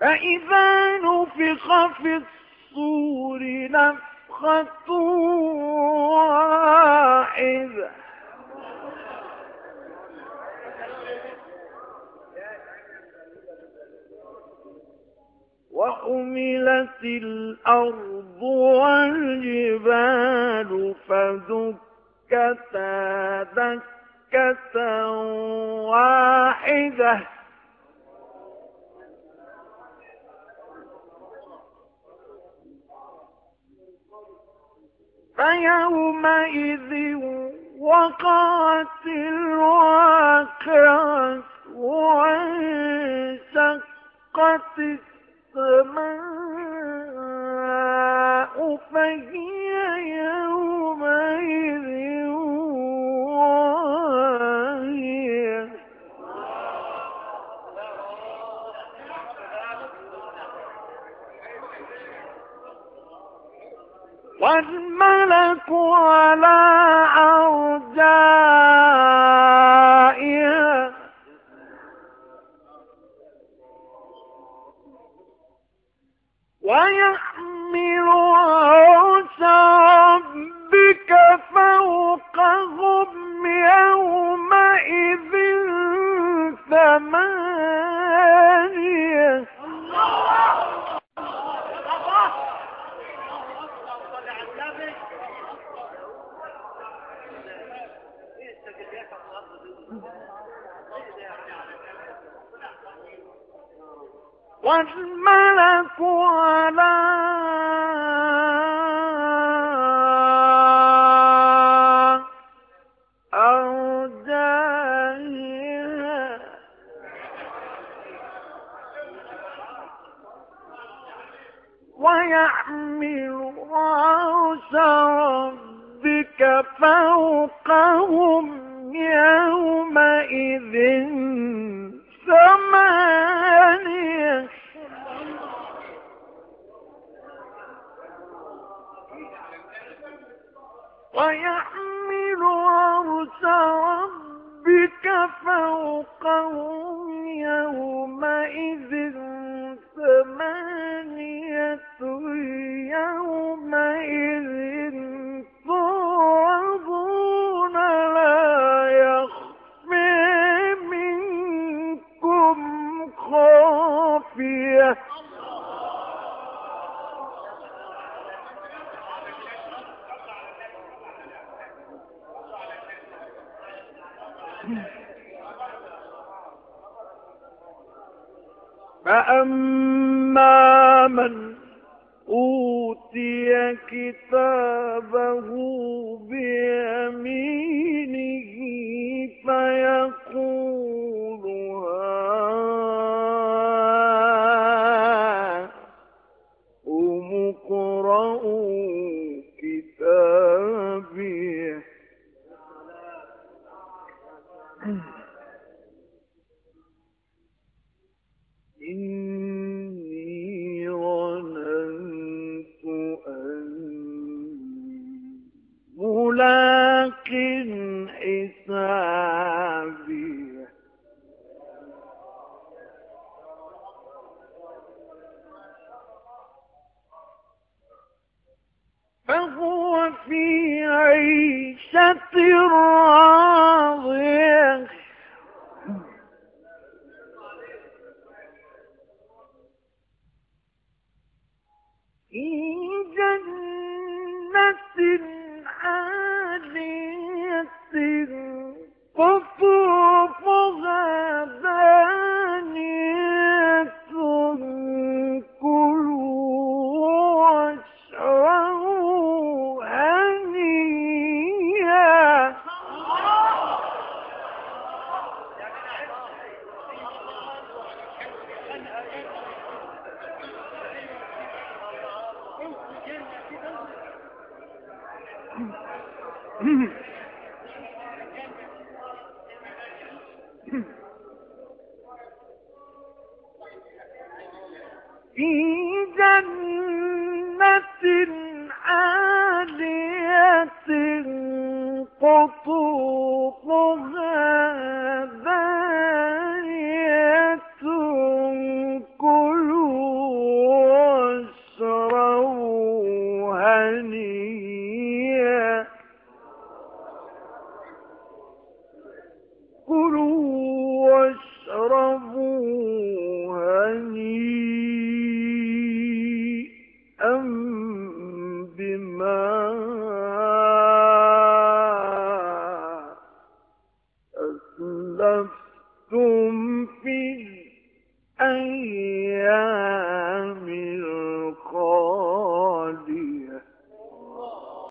فإذا نفخ في الصور نفخة واحدة. وحملت الأرض والجبال فدكتا دكة واحدة. فيومئذ وقعت الواقعة وانشقت والملك على أرجائها ويحمل عرش ربك فوقهم يومئذ ثمانية والملك على أرجائها ويحمل فوقهم يومئذ ثمانية ويحمل عرش ربك فوقهم فأما من أوتي كتابه بيمينه في عيشة راضية في جنة في جنة عالية قطوفها بارية كلوا واشروا هنيئا. أسلفتم في الأيام